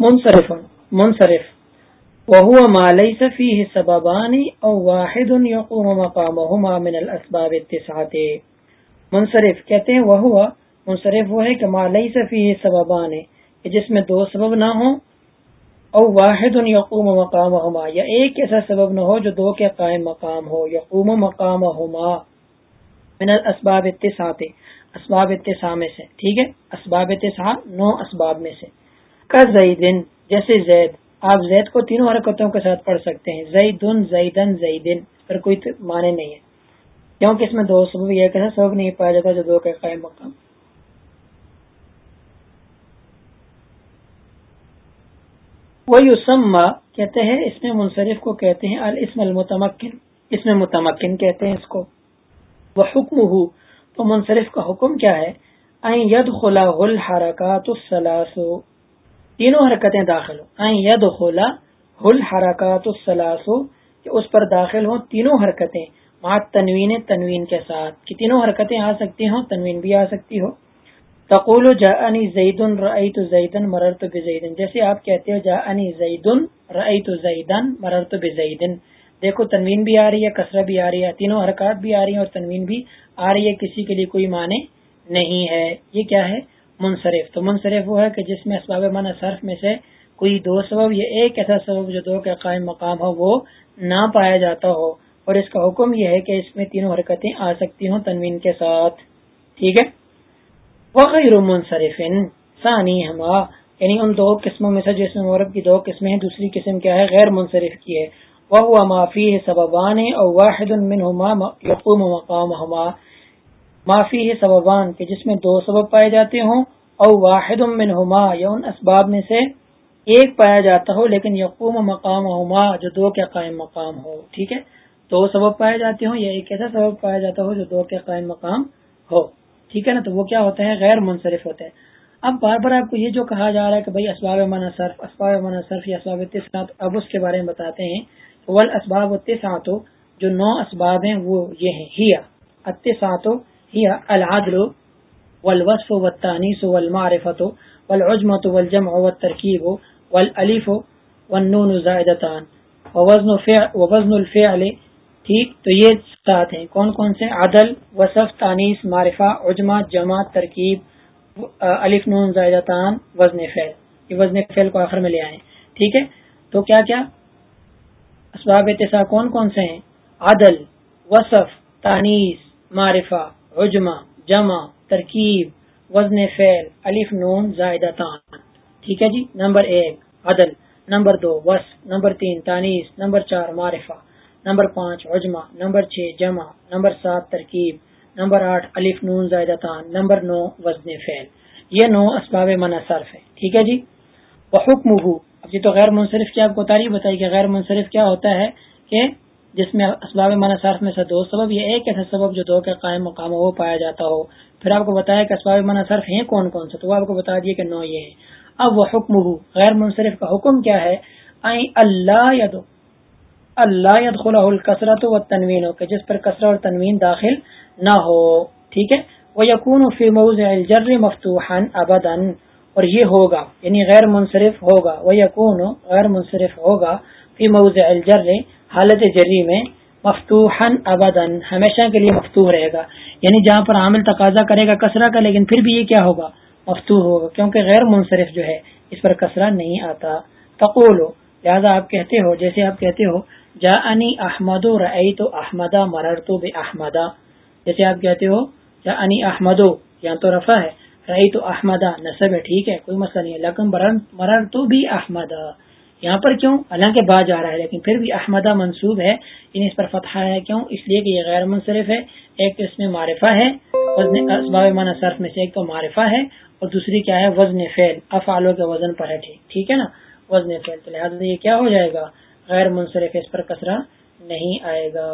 منصرف منصرف. وهو ما ليس فيه سببان او واحد يقوم مقامهما من الاسباب التسعه منصرف کہتے ہیں وہ ہوا منصرف وہ ہے کہ ما ليس فيه سببان جس میں دو سبب نہ ہوں او واحد يقوم مقامهما، یا ایک ایسا سبب نہ ہو جو دو کے قائم مقام ہو یقوم مقامهما من الاسباب التسعه اسباب اتساع میں سے، ٹھیک ہے؟ اسباب اتساع نو اسباب میں سے. کا زیدن، جیسے زید، آپ زید کو تینوں حرکتوں کے ساتھ پڑھ سکتے ہیں۔ زیدن زیدن زیدن، پر کوئی معنی نہیں ہے۔ کیونکہ اس میں دو سبب، یہ کیسا سبب نہیں پایا جاتا جو دو کے قائم مقام۔ وہ یوسما کہتے ہیں، اس میں منصرف کو کہتے ہیں، الاسم المتمکن۔ اس میں متمکن کہتے ہیں اس کو۔ وہ حکم ہو تو منصرف کا حکم کیا ہے؟ خلا غل حرکات تینوں حرکتیں داخل ہوں۔ ید خلا ہل حرکات السلاسو کہ اس پر داخل ہوں تینوں حرکتیں۔ مات تنوین تنوین کے ساتھ۔ کہ تینوں حرکتیں آ سکتی ہوں، تنوین بھی آ سکتی ہو۔ تقول جا انی زید رئی تو زیدن مرر تو بزیدن جیسے آپ کہتے ہو جا انی زید رئی تو زیدن مرر تو بزیدن دیکھو، تنوین بھی آ رہی ہے، کثرت بھی آ رہی ہے۔ تینوں حرکات بھی آ رہی ہیں اور تنوین بھی آ رہی ہے، کسی کے لیے کوئی معنی نہیں ہے۔ یہ کیا ہے؟ منصرف۔ تو منصرف وہ ہے کہ جس میں اسباب معنی صرف میں سے کوئی دو سبب یا ایک ایسا سبب جو دو کے قائم مقام ہو، وہ نہ پایا جاتا ہو۔ اور اس کا حکم یہ ہے کہ اس میں تینوں حرکتیں آ سکتی ہوں تنوین کے ساتھ۔ ٹھیک ہے؟ وہ منصرف۔ ثانی ہما۔ یعنی ان دو قسموں میں سے جس میں عورت کی دو قسمیں ہیں، دوسری قسم کیا ہے؟ غیر منصرف کی ہے۔ وہ معافی سببان، اور واحد منہما یقوم مقامہما معافی ہے سببان کہ جس میں دو سبب پائے جاتے ہوں، او واحد منہما، یا ان اسباب میں سے ایک پایا جاتا ہو، لیکن یقوم مقام ہوما جو دو کے قائم مقام ہو، ٹھیک ہے؟ دو سبب پائے جاتے ہوں یا ایک ایسا سبب پایا جاتا ہو جو دو کے قائم مقام ہو، ٹھیک ہے نا؟ تو وہ کیا ہوتا ہے غیر منصرف ہوتے ہیں۔ اب بار بار آپ کو یہ جو کہا جا رہا ہے کہ بھائی اسباب من صرف اسباب من صرف یا اسباب اتساط اب اس کے بارے میں بتاتے ہیں۔ ول اسباب اتساط جو نو اسباب ہیں، وہ یہ ہیں۔ ہیا اتساط هي العدل والوصف والتانيس والمعرفة والعجمة والجمع والتركيب والالف والنون زائدتان. ووزن فعل ووزن الفعل ٹھیک؟ تو یہ سات ہیں۔ کون کون سے؟ عدل، وصف تانیس معرفہ عجمہ جمع، ترکیب، الف، نون زائدتان، وزن فعل۔ یہ وزن فعل کو آخر میں لے آئے ٹھیک ہے؟ تو کیا کیا؟ اسباب اتسا کون کون سے ہیں؟ عدل، وصف تانیس معرفہ۔ عجمہ، جمع، ترکیب، وزن فعل، الف، نون زائدہ تان ٹھیک ہے جی؟ نمبر ایک، عدل۔ نمبر دو وس نمبر تین تانیس نمبر چار، معرفہ۔ نمبر پانچ، عجمہ۔ نمبر چھ، جمع۔ نمبر سات، ترکیب۔ نمبر آٹھ، الف، نون زائدہ تان نمبر نو، وزن فعل۔ یہ نو اسباب منصرف ہے ٹھیک ہے جی؟ وہ حکم اب یہ تو غیر منصرف کی آپ کو تاریخ بتائی کہ غیر منصرف کیا ہوتا ہے کہ جس میں اسباب مانا صرف میں سے دو سبب، یہ ایک ایسا سبب جو دو کے قائم مقام ہو، پایا جاتا ہو۔ پھر آپ کو بتایا کہ اسباب مانا صرف ہیں کون کون سے؟ تو وہ آپ کو بتا دیے کہ نو یہ ہے اب وہ حکم ہو غیر منصرف کا حکم کیا ہے؟ اللہ ید اللہ ید خلا الکثرت و تنوین ہو کہ جس پر کثرت اور تنوین داخل نہ ہو۔ ٹھیک ہے؟ وہ یقون فی موز الجر مفتوحن ابدن اور یہ ہوگا یعنی غیر منصرف ہوگا۔ وہ یقون غیر منصرف ہوگا، فی موز الجر حالت جری میں مفتوحن ابدن ہمیشہ کے لیے مفتوح رہے گا۔ یعنی جہاں پر عامل تقاضا کرے گا کسرا کا، لیکن پھر بھی یہ کیا ہوگا؟ مفتوح ہوگا، کیونکہ غیر منصرف جو ہے، اس پر کسرا نہیں آتا۔ تقول لہذا آپ کہتے ہو، جیسے آپ کہتے ہو جا انی احمد و رئی تو احمدہ مرر تو بے احمدہ جیسے آپ کہتے ہو جا انی احمد، یہاں تو رفع ہے رئی تو احمدہ نصب ہے، ٹھیک ہے، کوئی مسئلہ نہیں ہے۔ لیکن مرر تو بھی احمدہ یہاں پر کیوں؟ حالانکہ با جا رہا ہے، لیکن پھر بھی احمدہ منصوب ہے یعنی اس پر فتح ہے، کیوں؟ اس لیے کہ یہ غیر منصرف ہے، ایک اس میں معرفہ ہے، وزن اسباب مانا صرف میں سے ایک تو معرفہ ہے، اور دوسری کیا ہے؟ وزن فیل افعالوں کے وزن پر ہے، ٹھیک ہے نا؟ وزن فیل تو لہٰذا یہ کیا ہو جائے گا؟ غیر منصرف اس پر کسرا نہیں آئے گا۔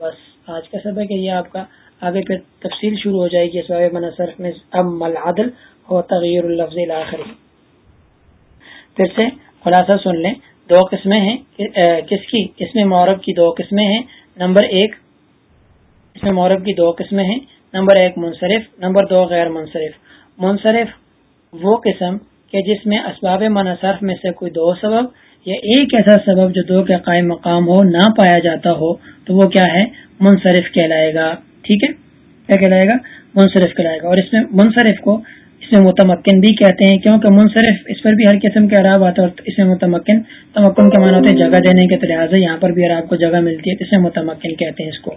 بس آج کا سبق ہے یہ آپ کا۔ آگے پھر تفصیل شروع ہو جائے گی اسباب مانا صرف میں اب مل عدل ہو تغیر الفظ الآخری پھر سے خلاصہ سن لیں۔ دو قسمیں ہیں۔ کس کی؟ اس میں مورب کی دو قسمیں ہیں۔ نمبر ایک، اس میں مورب کی دو قسمیں ہیں۔ نمبر ایک، منصرف۔ نمبر دو، غیر منصرف۔ منصرف وہ قسم کہ جس میں اسباب منصرف میں سے کوئی دو سبب یا ایک ایسا سبب جو دو کے قائم مقام ہو، نہ پایا جاتا ہو، تو وہ کیا ہے؟ منصرف کہلائے گا۔ ٹھیک ہے؟ کیا کہلائے گا؟ منصرف کہلائے گا۔ اور اس میں منصرف کو اس میں متمکن بھی کہتے ہیں کیونکہ منصرف اس پر بھی ہر قسم کے عراب آتا ہے اس میں متمکن، تمکن کے معنی ہوتے ہیں جگہ دینے کے تو لہٰذا یہاں پر بھی عراب کو جگہ ملتی ہے اس میں متمکن کہتے ہیں اس کو۔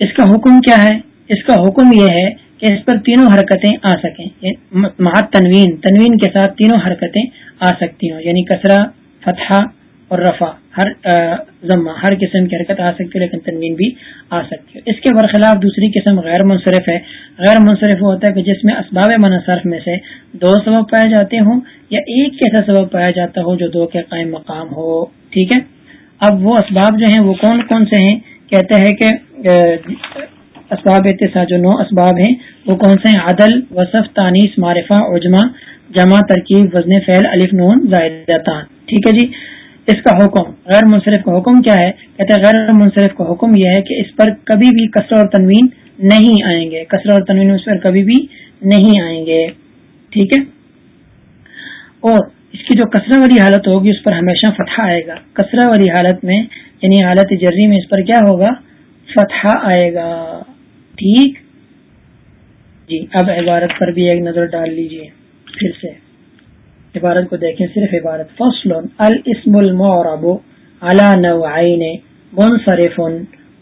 اس کا حکم کیا ہے؟ اس کا حکم یہ ہے کہ اس پر تینوں حرکتیں آ سکیں۔ محت تنوین تنوین کے ساتھ تینوں حرکتیں آ سکتی ہوں یعنی کسرا فتحہ اور رفع۔ ہر ضمہ ہر قسم کی حرکت آ سکتی ہے، لیکن تنوین بھی آ سکتی ہے۔ اس کے برخلاف دوسری قسم غیر منصرف ہے۔ غیر منصرف ہوتا ہے کہ جس میں اسباب منصرف میں سے دو سبب پائے جاتے ہوں یا ایک ایسا سبب پایا جاتا ہو جو دو کے قائم مقام ہو۔ ٹھیک ہے؟ اب وہ اسباب جو ہیں وہ کون کون سے ہیں؟ کہتے ہیں کہ اسباب احتسا جو نو اسباب ہیں، وہ کون سے ہیں؟ عدل، وصف تانیس معرفہ، عجمہ، جمع، ترکیب، وزن فعل، الف، نون زائدتان ٹھیک ہے جی؟ اس کا حکم، غیر منصرف کا حکم کیا ہے؟ کہتے ہیں غیر منصرف کا حکم یہ ہے کہ اس پر کبھی بھی کثر اور تنوین نہیں آئیں گے۔ کثر اور تنوین اس پر کبھی بھی نہیں آئیں گے۔ ٹھیک ہے؟ اور اس کی جو کثرہ والی حالت ہوگی، اس پر ہمیشہ فتح آئے گا۔ کثرہ والی حالت میں یعنی حالت جرری میں اس پر کیا ہوگا؟ فتح آئے گا۔ ٹھیک؟ جی اب عبارت پر بھی ایک نظر ڈال لیجیے۔ پھر سے۔ عبارت کو دیکھیں، صرف عبارت. فصل، الاسم المعرب على نوعين منصرف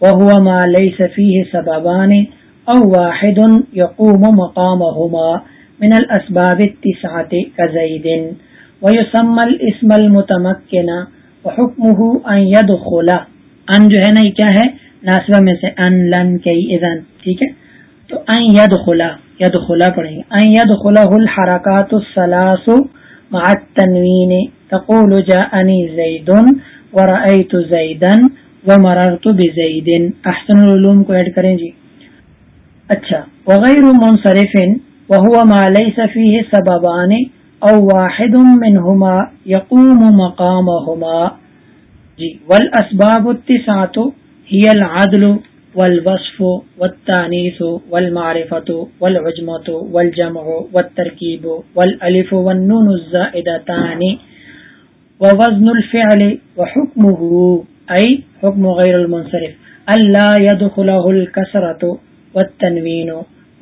وهو ما ليس فيه سببان او واحد يقوم مقامهما من الاسباب التسعة كزيد. ويسمى الاسم المتمكن وحكمه ان يدخل. ان جو ہے نا، یہ کیا ہے؟ ناسبہ میں سے ان لن کئی اذن. ٹھیک ہے؟ تو ان يدخل يدخل پڑھیں گے. ان يدخله الحركات الثلاث مع التنوين. تقول جاءني زيد ورأيت زيدا ومررت بزيد. احسن العلوم کو ایڈ کریں جی. اچھا. وغیر منصرف وهو ما ليس فيه سببان او واحد منهما يقوم مقامهما. جی. والاسباب التسعه هي العدل. والوصف والتانيث والمعرفة والعجمة والجمع والتركيب والألف والنون الزائدتان ووزن الفعل وحكمه، أي حكم غير المنصرف ألا يدخله الكسرة والتنوين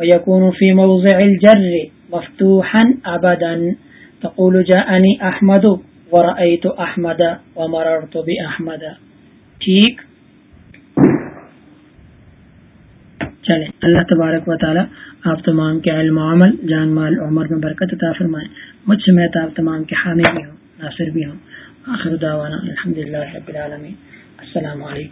ويكون في موضع الجر مفتوحا أبدا. تقول جاءني أحمد ورأيت أحمد ومررت بأحمد. ٹھیک چلے اللہ تبارک و تعالی آپ تمام کے علم و عمل، جان مال عمر میں برکت عطا فرمائے۔ مجھ سے میں آپ تمام کے حامی بھی ہوں، ناصر بھی ہوں۔ آخر دعوانا الحمد للہ رب العالمین۔ السلام علیکم۔